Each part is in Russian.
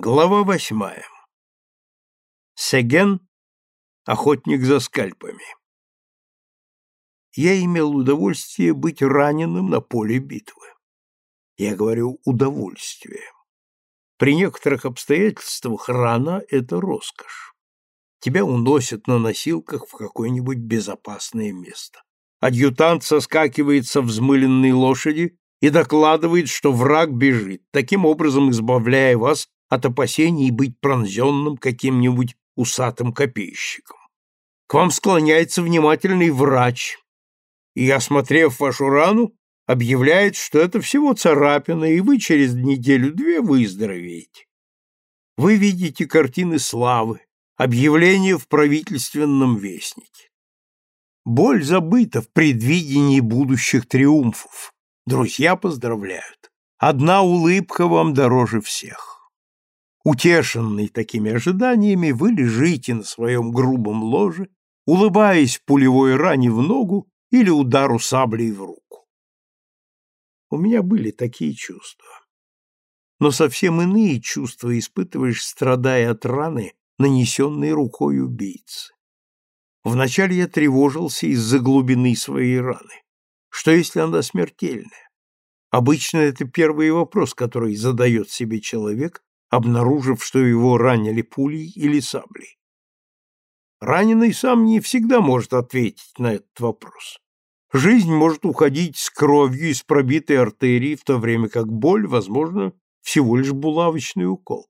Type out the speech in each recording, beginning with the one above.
Глава восьмая. Сеген — охотник за скальпами. Я имел удовольствие быть раненым на поле битвы. Я говорю «удовольствие». При некоторых обстоятельствах рана — это роскошь. Тебя уносят на носилках в какое-нибудь безопасное место. Адъютант соскакивает со взмыленной лошади и докладывает, что враг бежит, таким образом избавляя вас от опасений быть пронзенным каким-нибудь усатым копейщиком. К вам склоняется внимательный врач, и, осмотрев вашу рану, объявляет, что это всего царапина, и вы через неделю-две выздоровеете. Вы видите картины славы, объявления в правительственном вестнике. Боль забыта в предвидении будущих триумфов. Друзья поздравляют. Одна улыбка вам дороже всех. Утешенный такими ожиданиями, вы лежите на своем грубом ложе, улыбаясь пулевой ране в ногу или удару саблей в руку. У меня были такие чувства. Но совсем иные чувства испытываешь, страдая от раны, нанесенной рукой убийцы. Вначале я тревожился из-за глубины своей раны. Что, если она смертельная? Обычно это первый вопрос, который задает себе человек, обнаружив, что его ранили пулей или саблей. Раненый сам не всегда может ответить на этот вопрос. Жизнь может уходить с кровью из пробитой артерии, в то время как боль, возможно, всего лишь булавочный укол.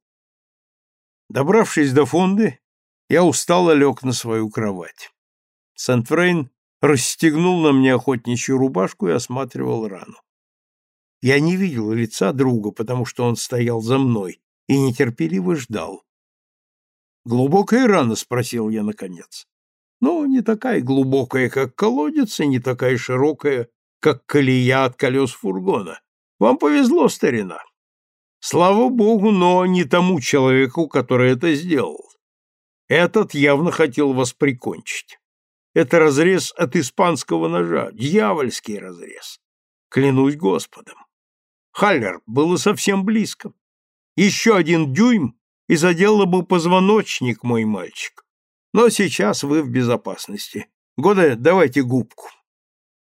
Добравшись до фонды, я устало лег на свою кровать. Сент-Фрейн расстегнул на мне охотничью рубашку и осматривал рану. Я не видел лица друга, потому что он стоял за мной, и нетерпеливо ждал. «Глубокая рана?» — спросил я наконец. «Ну, не такая глубокая, как колодец, и не такая широкая, как колея от колес фургона. Вам повезло, старина. Слава богу, но не тому человеку, который это сделал. Этот явно хотел вас прикончить. Это разрез от испанского ножа, дьявольский разрез. Клянусь Господом. Халлер было совсем близко. Еще один дюйм, и задело бы позвоночник, мой мальчик. Но сейчас вы в безопасности. Годе, давайте губку.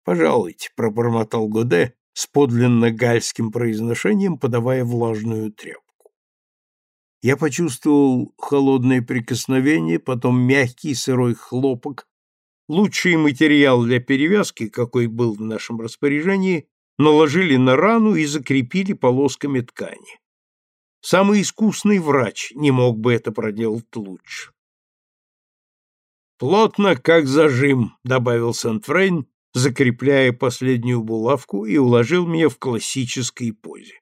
Пожалуйте, пробормотал Годе с подлинно гальским произношением, подавая влажную тряпку. Я почувствовал холодное прикосновение, потом мягкий сырой хлопок. Лучший материал для перевязки, какой был в нашем распоряжении, наложили на рану и закрепили полосками ткани. Самый искусный врач не мог бы это проделать лучше. «Плотно, как зажим», — добавил Сент-Фрейн, закрепляя последнюю булавку и уложил меня в классической позе.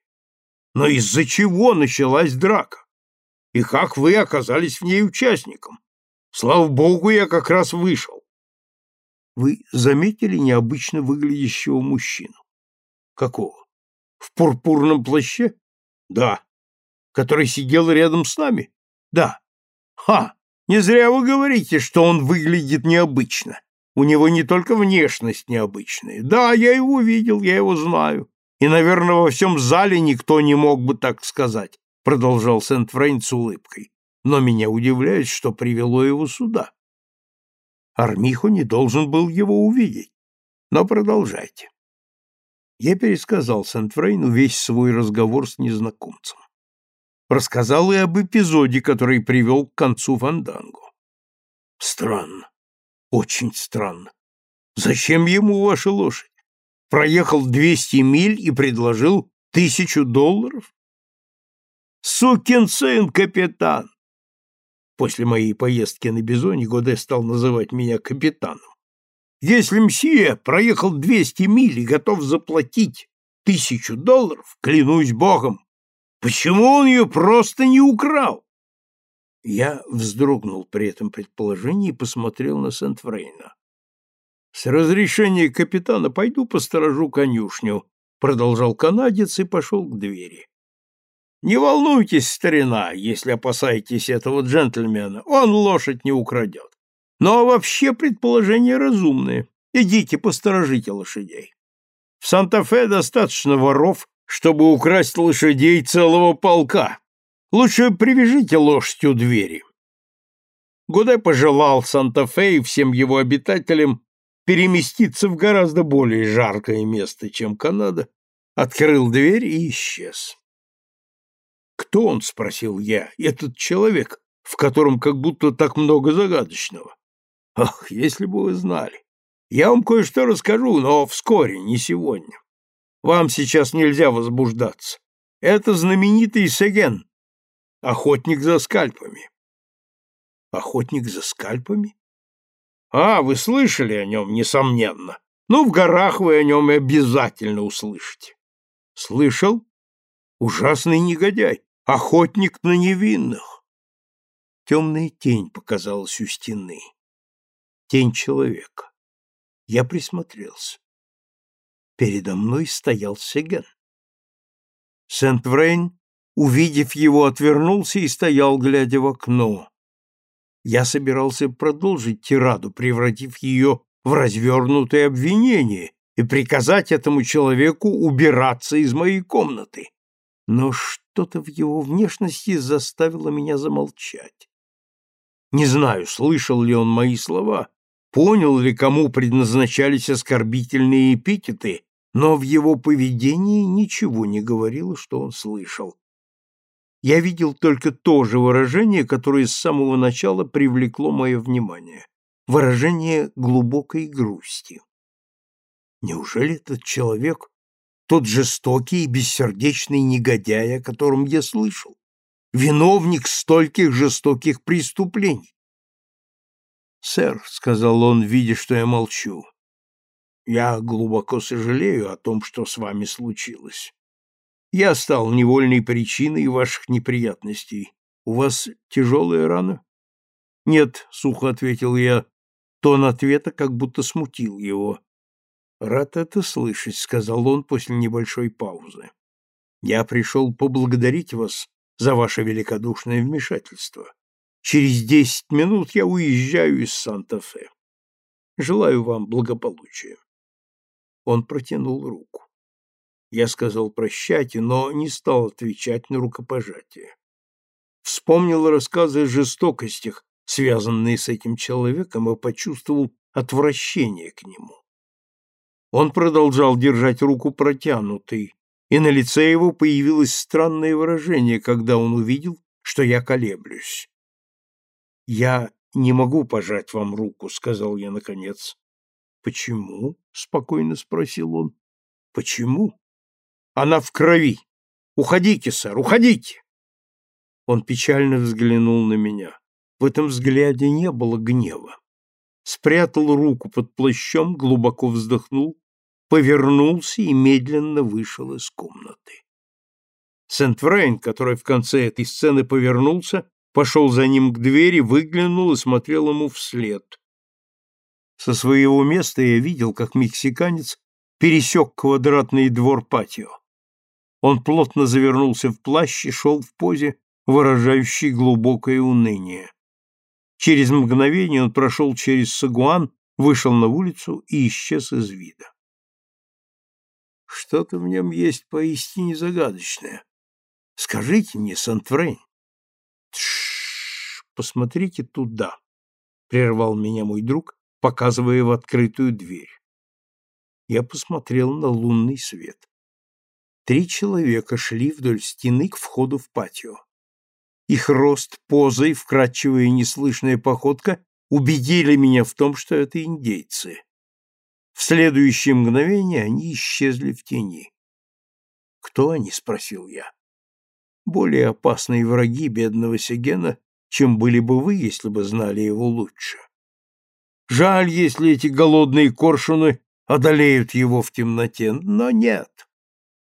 «Но из-за чего началась драка? И как вы оказались в ней участником? Слава богу, я как раз вышел». «Вы заметили необычно выглядящего мужчину?» «Какого? В пурпурном плаще?» «Да» который сидел рядом с нами? Да. Ха! Не зря вы говорите, что он выглядит необычно. У него не только внешность необычная. Да, я его видел, я его знаю. И, наверное, во всем зале никто не мог бы так сказать, продолжал Сент-Фрейн с улыбкой. Но меня удивляет, что привело его сюда. Армихо не должен был его увидеть. Но продолжайте. Я пересказал Сент-Фрейну весь свой разговор с незнакомцем рассказал и об эпизоде, который привел к концу Фандангу. Странно, очень странно. Зачем ему ваша лошадь? Проехал двести миль и предложил тысячу долларов? Сукин сын, капитан! После моей поездки на Бизоне Годе стал называть меня капитаном. Если мсье проехал двести миль и готов заплатить тысячу долларов, клянусь богом, Почему он ее просто не украл? Я вздрогнул при этом предположении и посмотрел на Сент-Фрейна. «С разрешения капитана пойду посторожу конюшню», — продолжал канадец и пошел к двери. «Не волнуйтесь, старина, если опасаетесь этого джентльмена, он лошадь не украдет. Но вообще предположение разумное. Идите посторожите лошадей. В Санта-Фе достаточно воров, чтобы украсть лошадей целого полка. Лучше привяжите лошадь у двери. Годе пожелал Санта-Фе и всем его обитателям переместиться в гораздо более жаркое место, чем Канада, открыл дверь и исчез. «Кто он?» — спросил я. «Этот человек, в котором как будто так много загадочного. Ах, если бы вы знали. Я вам кое-что расскажу, но вскоре, не сегодня. Вам сейчас нельзя возбуждаться. Это знаменитый Сеген, охотник за скальпами. Охотник за скальпами? А, вы слышали о нем, несомненно. Ну, в горах вы о нем обязательно услышите. Слышал? Ужасный негодяй, охотник на невинных. Темная тень показалась у стены. Тень человека. Я присмотрелся. Передо мной стоял Сеген. Сент-Врейн, увидев его, отвернулся и стоял, глядя в окно. Я собирался продолжить тираду, превратив ее в развернутое обвинение и приказать этому человеку убираться из моей комнаты. Но что-то в его внешности заставило меня замолчать. Не знаю, слышал ли он мои слова, понял ли, кому предназначались оскорбительные эпитеты, но в его поведении ничего не говорило, что он слышал я видел только то же выражение, которое с самого начала привлекло мое внимание. Выражение глубокой грусти. Неужели этот человек тот жестокий и бессердечный негодяй, о котором я слышал? Виновник стольких жестоких преступлений? «Сэр», — сказал он, видя, что я молчу, — «я глубоко сожалею о том, что с вами случилось. Я стал невольной причиной ваших неприятностей. У вас тяжелая рана? Нет, сухо ответил я. Тон ответа как будто смутил его. Рад это слышать, сказал он после небольшой паузы. Я пришел поблагодарить вас за ваше великодушное вмешательство. Через десять минут я уезжаю из Санта-Фе. Желаю вам благополучия. Он протянул руку. Я сказал «прощайте», но не стал отвечать на рукопожатие. Вспомнил рассказы о жестокостях, связанные с этим человеком, и почувствовал отвращение к нему. Он продолжал держать руку протянутой, и на лице его появилось странное выражение, когда он увидел, что я колеблюсь. «Я не могу пожать вам руку», — сказал я наконец. «Почему?» — спокойно спросил он. «Почему?» Она в крови. Уходите, сэр, уходите. Он печально взглянул на меня. В этом взгляде не было гнева. Спрятал руку под плащом, глубоко вздохнул, повернулся и медленно вышел из комнаты. Сент-Врейн, который в конце этой сцены повернулся, пошел за ним к двери, выглянул и смотрел ему вслед. Со своего места я видел, как мексиканец пересек квадратный двор патио. Он плотно завернулся в плащ и шел в позе, выражающей глубокое уныние. Через мгновение он прошел через Сагуан, вышел на улицу и исчез из вида. Что-то в нем есть поистине загадочное. Скажите мне, Сантфрейн. Тш, посмотрите туда, прервал меня мой друг, показывая в открытую дверь. Я посмотрел на лунный свет. Три человека шли вдоль стены к входу в патио. Их рост, поза и вкрадчивая неслышная походка убедили меня в том, что это индейцы. В следующее мгновение они исчезли в тени. «Кто они?» — спросил я. «Более опасные враги бедного Сегена, чем были бы вы, если бы знали его лучше. Жаль, если эти голодные коршуны одолеют его в темноте, но нет.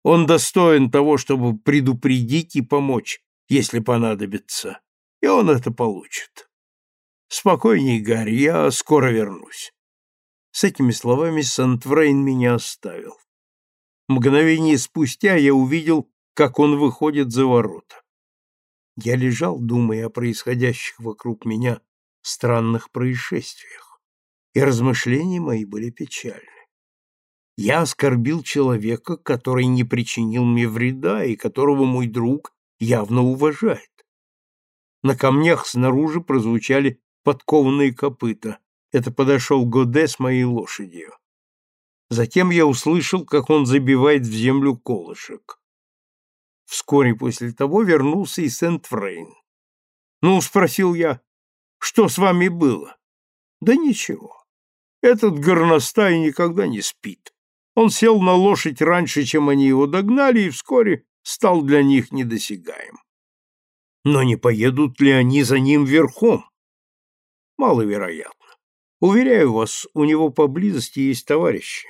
Он достоин того, чтобы предупредить и помочь, если понадобится, и он это получит. Спокойней, Гарри, я скоро вернусь. С этими словами Сантврейн меня оставил. Мгновение спустя я увидел, как он выходит за ворота. Я лежал, думая о происходящих вокруг меня странных происшествиях, и размышления мои были печальны. Я оскорбил человека, который не причинил мне вреда и которого мой друг явно уважает. На камнях снаружи прозвучали подкованные копыта. Это подошел Годе с моей лошадью. Затем я услышал, как он забивает в землю колышек. Вскоре после того вернулся и Сент-Фрейн. «Ну, — спросил я, — что с вами было?» «Да ничего. Этот горностай никогда не спит. Он сел на лошадь раньше, чем они его догнали, и вскоре стал для них недосягаем. Но не поедут ли они за ним верхом? Маловероятно. Уверяю вас, у него поблизости есть товарищи.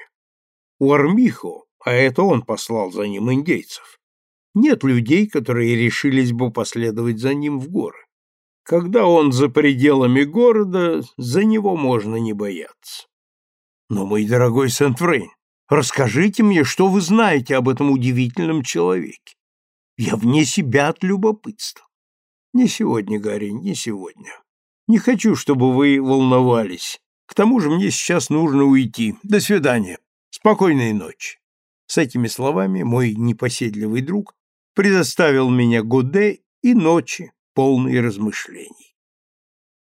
У Армихо, а это он послал за ним индейцев, нет людей, которые решились бы последовать за ним в горы. Когда он за пределами города, за него можно не бояться. Но, мой дорогой Сент-Фрейн, расскажите мне, что вы знаете об этом удивительном человеке. Я вне себя от любопытства. Не сегодня, Гарри, не сегодня. Не хочу, чтобы вы волновались. К тому же мне сейчас нужно уйти. До свидания. Спокойной ночи. С этими словами мой непоседливый друг предоставил меня Годе и ночи, полные размышлений.